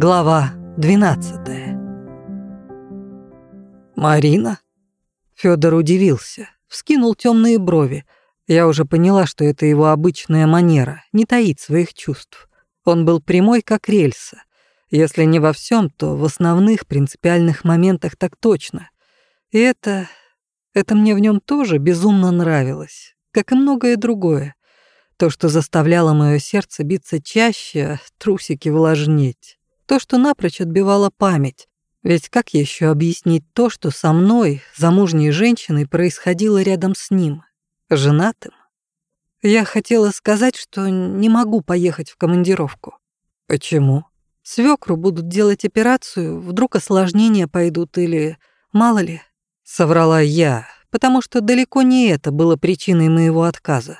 Глава 12 «Марина?» Федор удивился, вскинул темные брови. Я уже поняла, что это его обычная манера, не таить своих чувств. Он был прямой, как рельса. Если не во всем, то в основных принципиальных моментах так точно. И это... это мне в нем тоже безумно нравилось, как и многое другое. То, что заставляло мое сердце биться чаще, трусики влажнеть. То, что напрочь отбивало память. Ведь как еще объяснить то, что со мной, замужней женщиной, происходило рядом с ним, женатым? Я хотела сказать, что не могу поехать в командировку. Почему? Свекру будут делать операцию, вдруг осложнения пойдут или... Мало ли. Соврала я, потому что далеко не это было причиной моего отказа.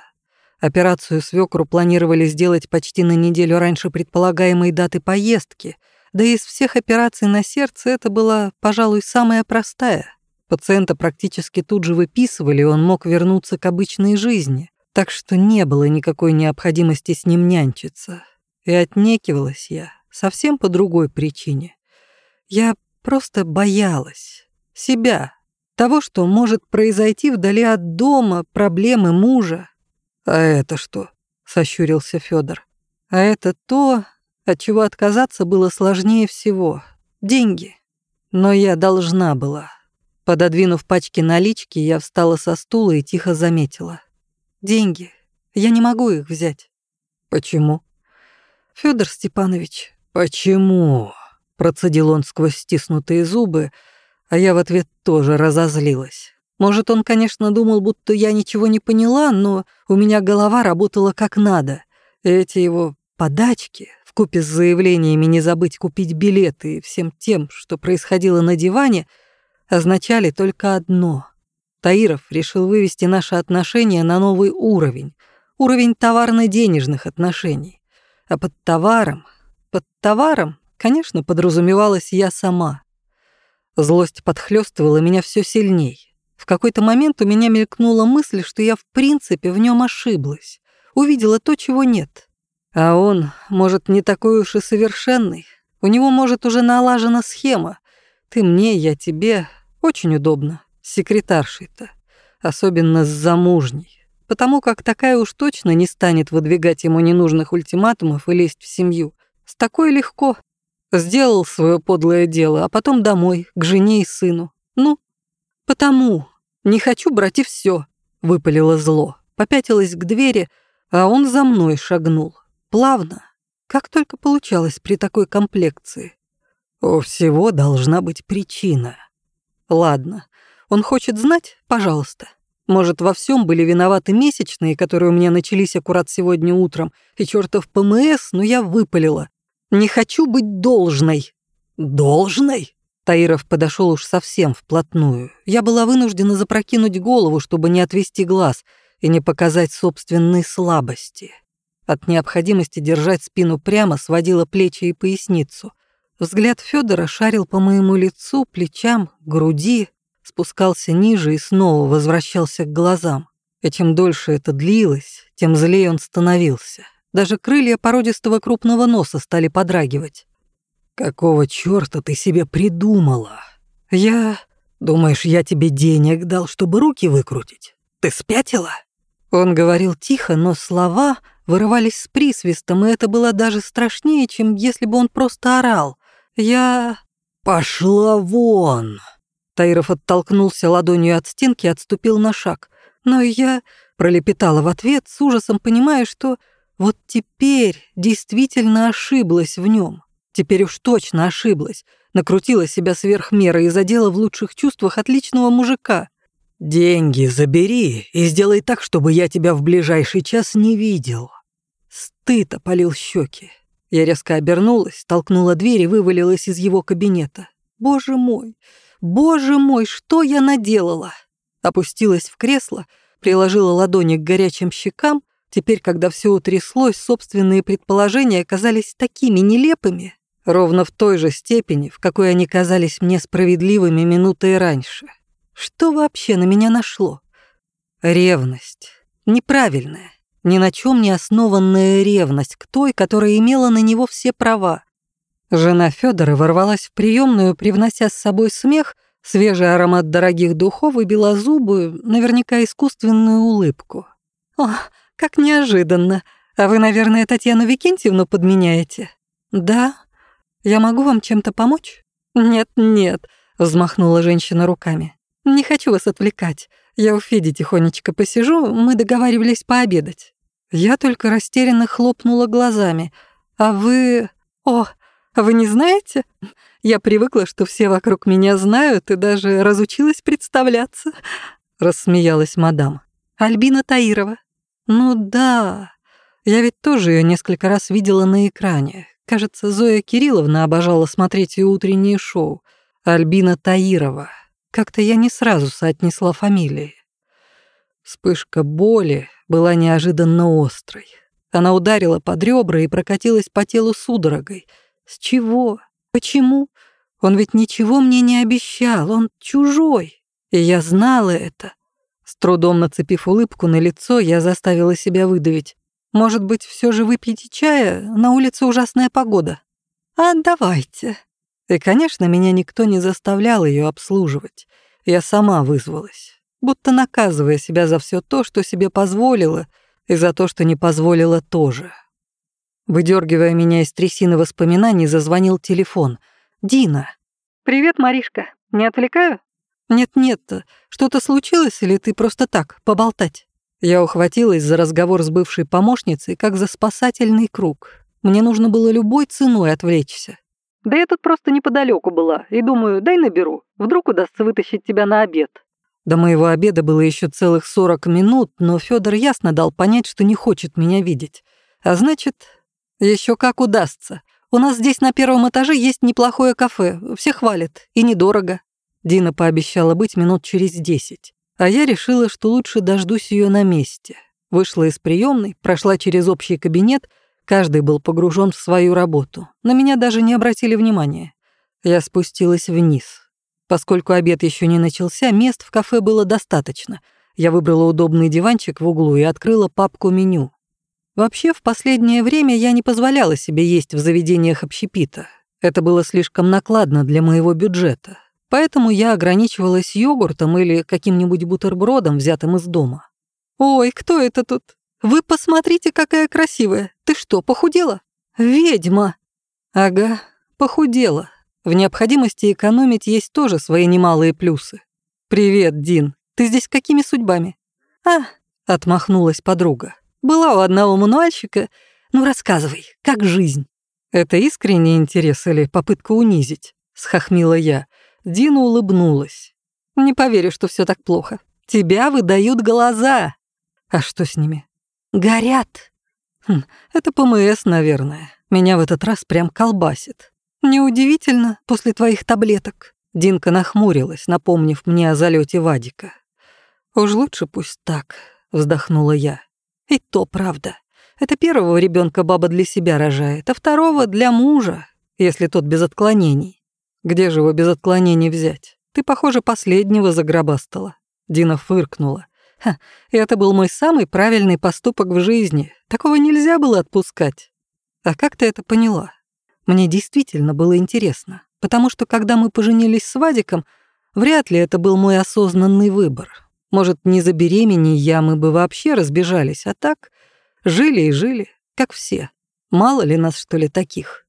Операцию свекру планировали сделать почти на неделю раньше предполагаемой даты поездки, да и из всех операций на сердце это была, пожалуй, самая простая. Пациента практически тут же выписывали, он мог вернуться к обычной жизни, так что не было никакой необходимости с ним нянчиться. И отнекивалась я совсем по другой причине. Я просто боялась себя, того, что может произойти вдали от дома, проблемы мужа, «А это что?» — сощурился Федор. «А это то, от чего отказаться было сложнее всего. Деньги. Но я должна была». Пододвинув пачки налички, я встала со стула и тихо заметила. «Деньги. Я не могу их взять». «Почему?» Федор Степанович, почему?» Процедил он сквозь стиснутые зубы, а я в ответ тоже разозлилась. Может, он, конечно, думал, будто я ничего не поняла, но у меня голова работала как надо. Эти его подачки, вкупе с заявлениями не забыть купить билеты и всем тем, что происходило на диване, означали только одно. Таиров решил вывести наши отношения на новый уровень, уровень товарно-денежных отношений. А под товаром, под товаром, конечно, подразумевалась я сама. Злость подхлёстывала меня все сильней. В какой-то момент у меня мелькнула мысль, что я в принципе в нем ошиблась, увидела то, чего нет. А он, может, не такой уж и совершенный. У него, может, уже налажена схема. Ты мне, я тебе. Очень удобно. Секретаршей-то. Особенно с замужней. Потому как такая уж точно не станет выдвигать ему ненужных ультиматумов и лезть в семью. С такой легко. Сделал свое подлое дело, а потом домой, к жене и сыну. Ну, «Потому. Не хочу брать и все», — выпалило зло. Попятилась к двери, а он за мной шагнул. Плавно. Как только получалось при такой комплекции. У всего должна быть причина. Ладно, он хочет знать? Пожалуйста. Может, во всем были виноваты месячные, которые у меня начались аккурат сегодня утром, и чертов ПМС, но я выпалила. Не хочу быть должной. Должной? Таиров подошел уж совсем вплотную. Я была вынуждена запрокинуть голову, чтобы не отвести глаз и не показать собственной слабости. От необходимости держать спину прямо сводила плечи и поясницу. Взгляд Федора шарил по моему лицу, плечам, груди, спускался ниже и снова возвращался к глазам. И чем дольше это длилось, тем злее он становился. Даже крылья породистого крупного носа стали подрагивать. «Какого чёрта ты себе придумала? Я... Думаешь, я тебе денег дал, чтобы руки выкрутить? Ты спятила?» Он говорил тихо, но слова вырывались с присвистом, и это было даже страшнее, чем если бы он просто орал. «Я...» «Пошла вон!» Таиров оттолкнулся ладонью от стенки и отступил на шаг. Но я пролепетала в ответ, с ужасом понимая, что вот теперь действительно ошиблась в нем. Теперь уж точно ошиблась. Накрутила себя сверх меры и задела в лучших чувствах отличного мужика. «Деньги забери и сделай так, чтобы я тебя в ближайший час не видел». Стыд опалил щеки. Я резко обернулась, толкнула дверь и вывалилась из его кабинета. «Боже мой! Боже мой, что я наделала?» Опустилась в кресло, приложила ладони к горячим щекам. Теперь, когда все утряслось, собственные предположения оказались такими нелепыми, Ровно в той же степени, в какой они казались мне справедливыми минуты раньше. Что вообще на меня нашло? Ревность. Неправильная, ни на чем не основанная ревность к той, которая имела на него все права. Жена Федора ворвалась в приемную, привнося с собой смех, свежий аромат дорогих духов и белозубую, наверняка искусственную улыбку. «О, как неожиданно! А вы, наверное, Татьяну Викентьевну подменяете?» «Да. Я могу вам чем-то помочь?» «Нет, нет», — взмахнула женщина руками. «Не хочу вас отвлекать. Я у Феди тихонечко посижу, мы договаривались пообедать». Я только растерянно хлопнула глазами. «А вы... О, вы не знаете? Я привыкла, что все вокруг меня знают и даже разучилась представляться», — рассмеялась мадам. «Альбина Таирова». «Ну да, я ведь тоже ее несколько раз видела на экране. Кажется, Зоя Кирилловна обожала смотреть ее утреннее шоу. Альбина Таирова. Как-то я не сразу соотнесла фамилии. Вспышка боли была неожиданно острой. Она ударила под ребра и прокатилась по телу судорогой. С чего? Почему? Он ведь ничего мне не обещал, он чужой. И я знала это. С трудом нацепив улыбку на лицо, я заставила себя выдавить. Может быть, все же выпьете чая? На улице ужасная погода. А давайте. И, конечно, меня никто не заставлял ее обслуживать. Я сама вызвалась, будто наказывая себя за все то, что себе позволила, и за то, что не позволила тоже. Выдергивая меня из трясины воспоминаний, зазвонил телефон. «Дина». «Привет, Маришка. Не отвлекаю?» «Нет-нет, что-то случилось или ты просто так, поболтать?» Я ухватилась за разговор с бывшей помощницей, как за спасательный круг. Мне нужно было любой ценой отвлечься. Да я тут просто неподалеку была, и думаю, дай наберу. Вдруг удастся вытащить тебя на обед. До моего обеда было еще целых 40 минут, но Федор ясно дал понять, что не хочет меня видеть. А значит, еще как удастся. У нас здесь на первом этаже есть неплохое кафе, все хвалят, и недорого. Дина пообещала быть минут через десять. А я решила, что лучше дождусь ее на месте. Вышла из приемной, прошла через общий кабинет, каждый был погружен в свою работу. На меня даже не обратили внимания. Я спустилась вниз. Поскольку обед еще не начался, мест в кафе было достаточно. Я выбрала удобный диванчик в углу и открыла папку меню. Вообще, в последнее время я не позволяла себе есть в заведениях общепита. Это было слишком накладно для моего бюджета. Поэтому я ограничивалась йогуртом или каким-нибудь бутербродом, взятым из дома. «Ой, кто это тут? Вы посмотрите, какая красивая. Ты что, похудела? Ведьма!» «Ага, похудела. В необходимости экономить есть тоже свои немалые плюсы. «Привет, Дин. Ты здесь какими судьбами?» «А», — отмахнулась подруга. «Была у одного мануальщика. Ну, рассказывай, как жизнь?» «Это искренний интерес или попытка унизить?» — схохмила я. Дина улыбнулась. «Не поверю, что все так плохо. Тебя выдают глаза». «А что с ними?» «Горят». Хм, «Это ПМС, наверное. Меня в этот раз прям колбасит». «Неудивительно, после твоих таблеток». Динка нахмурилась, напомнив мне о залете Вадика. «Уж лучше пусть так», — вздохнула я. «И то правда. Это первого ребенка баба для себя рожает, а второго — для мужа, если тот без отклонений. Где же его без отклонений взять? Ты, похоже, последнего загробастала. Дина фыркнула. Ха, это был мой самый правильный поступок в жизни. Такого нельзя было отпускать. А как ты это поняла? Мне действительно было интересно, потому что когда мы поженились с Вадиком, вряд ли это был мой осознанный выбор. Может, не забеременей я, мы бы вообще разбежались, а так жили и жили, как все. Мало ли нас, что ли, таких.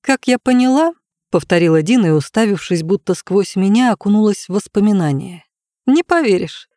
Как я поняла, повторила Дина и, уставившись, будто сквозь меня, окунулась в воспоминания. «Не поверишь.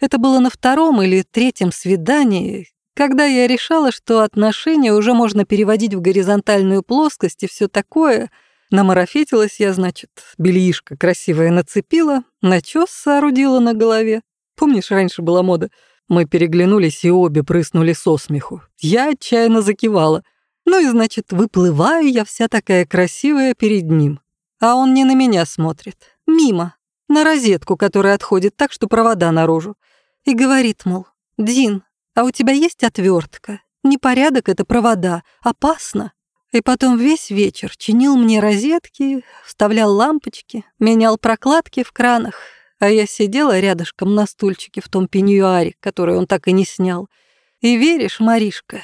Это было на втором или третьем свидании, когда я решала, что отношения уже можно переводить в горизонтальную плоскость и все такое. Намарафетилась я, значит, бельишко красивое нацепила, начес соорудила на голове. Помнишь, раньше была мода? Мы переглянулись и обе прыснули со смеху. Я отчаянно закивала — ну и, значит, выплываю я вся такая красивая перед ним. А он не на меня смотрит, мимо, на розетку, которая отходит так, что провода наружу. И говорит, мол, «Дин, а у тебя есть отвертка? Непорядок это провода, опасно». И потом весь вечер чинил мне розетки, вставлял лампочки, менял прокладки в кранах, а я сидела рядышком на стульчике в том пеньюаре, который он так и не снял. И веришь, Маришка,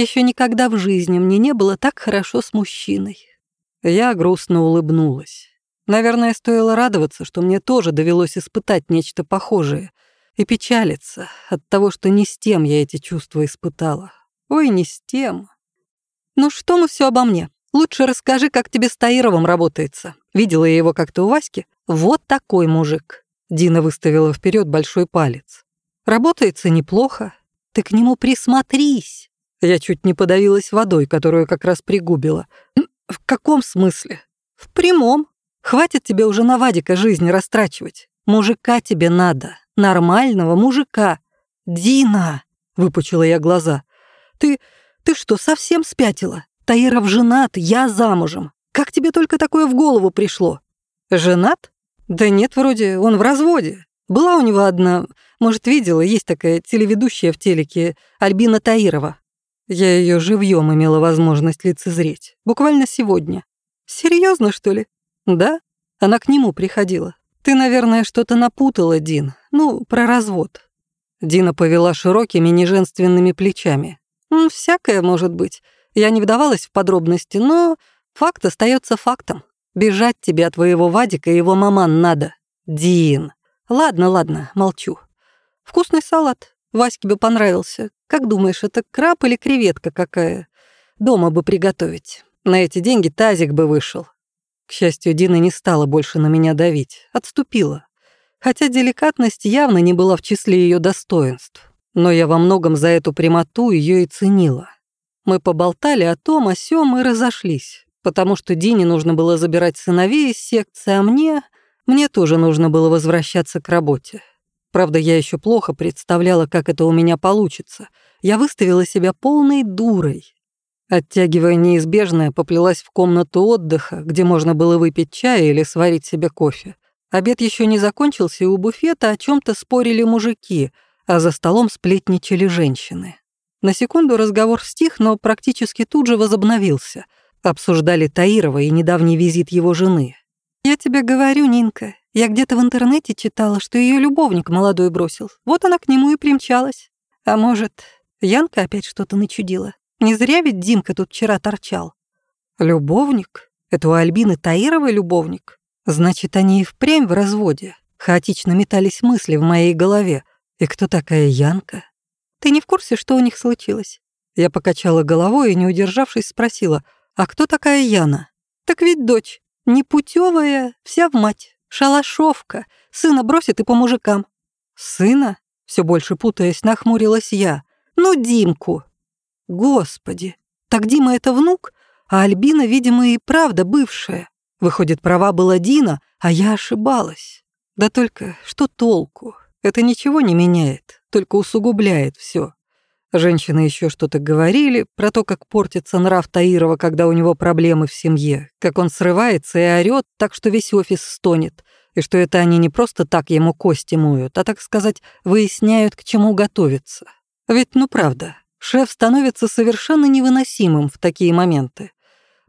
еще никогда в жизни мне не было так хорошо с мужчиной. Я грустно улыбнулась. Наверное, стоило радоваться, что мне тоже довелось испытать нечто похожее, и печалиться от того, что не с тем я эти чувства испытала. Ой, не с тем. Ну что мы все обо мне? Лучше расскажи, как тебе с Таировым работается. Видела я его как-то у Васьки. Вот такой мужик. Дина выставила вперед большой палец. Работается неплохо. Ты к нему присмотрись. Я чуть не подавилась водой, которую как раз пригубила. В каком смысле? В прямом. Хватит тебе уже на Вадика жизнь растрачивать. Мужика тебе надо. Нормального мужика. Дина, выпучила я глаза. Ты, ты что, совсем спятила? Таиров женат, я замужем. Как тебе только такое в голову пришло? Женат? Да нет, вроде, он в разводе. Была у него одна, может, видела, есть такая телеведущая в телеке, Альбина Таирова. Я ее живьем имела возможность лицезреть. Буквально сегодня. Серьезно, что ли? Да? Она к нему приходила. Ты, наверное, что-то напутала, Дин. Ну, про развод. Дина повела широкими неженственными плечами. «Всякое может быть. Я не вдавалась в подробности, но факт остается фактом. Бежать тебе от твоего Вадика и его маман надо. Дин. Ладно, ладно, молчу. Вкусный салат. Ваське бы понравился. Как думаешь, это краб или креветка какая? Дома бы приготовить. На эти деньги тазик бы вышел. К счастью, Дина не стала больше на меня давить. Отступила. Хотя деликатность явно не была в числе ее достоинств. Но я во многом за эту прямоту ее и ценила. Мы поболтали о том, о сём и разошлись, потому что Дине нужно было забирать сыновей из секции, а мне... Мне тоже нужно было возвращаться к работе. Правда, я еще плохо представляла, как это у меня получится. Я выставила себя полной дурой. Оттягивая неизбежное, поплелась в комнату отдыха, где можно было выпить чай или сварить себе кофе. Обед еще не закончился, и у буфета о чем то спорили мужики, а за столом сплетничали женщины. На секунду разговор стих, но практически тут же возобновился. Обсуждали Таирова и недавний визит его жены. «Я тебе говорю, Нинка, я где-то в интернете читала, что ее любовник молодой бросил. Вот она к нему и примчалась. А может, Янка опять что-то начудила? Не зря ведь Димка тут вчера торчал. Любовник? Это у Альбины Таировой любовник? Значит, они и впрямь в разводе. Хаотично метались мысли в моей голове. И кто такая Янка? Ты не в курсе, что у них случилось?» Я покачала головой и, не удержавшись, спросила, «А кто такая Яна?» «Так ведь дочь, непутевая, вся в мать, шалашовка, сына бросит и по мужикам». «Сына?» — все больше путаясь, нахмурилась я. «Ну, Димку». «Господи, так Дима это внук, а Альбина, видимо, и правда бывшая. Выходит, права была Дина, а я ошибалась. Да только что толку? Это ничего не меняет только усугубляет все. Женщины еще что-то говорили про то, как портится нрав Таирова, когда у него проблемы в семье, как он срывается и орёт так, что весь офис стонет, и что это они не просто так ему кости моют, а, так сказать, выясняют, к чему готовиться. Ведь, ну правда, шеф становится совершенно невыносимым в такие моменты.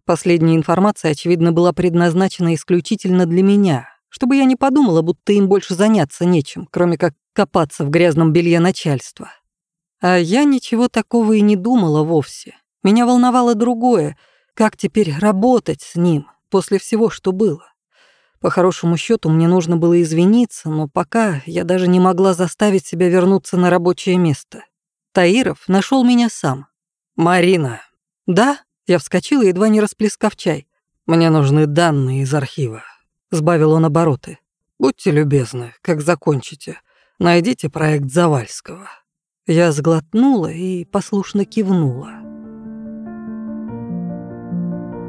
Последняя информация, очевидно, была предназначена исключительно для меня, чтобы я не подумала, будто им больше заняться нечем, кроме как копаться в грязном белье начальства. А я ничего такого и не думала вовсе. Меня волновало другое, как теперь работать с ним после всего, что было. По хорошему счету мне нужно было извиниться, но пока я даже не могла заставить себя вернуться на рабочее место. Таиров нашел меня сам. «Марина». «Да?» — я вскочила, едва не расплескав чай. «Мне нужны данные из архива», — сбавил он обороты. «Будьте любезны, как закончите. Найдите проект Завальского». Я сглотнула и послушно кивнула.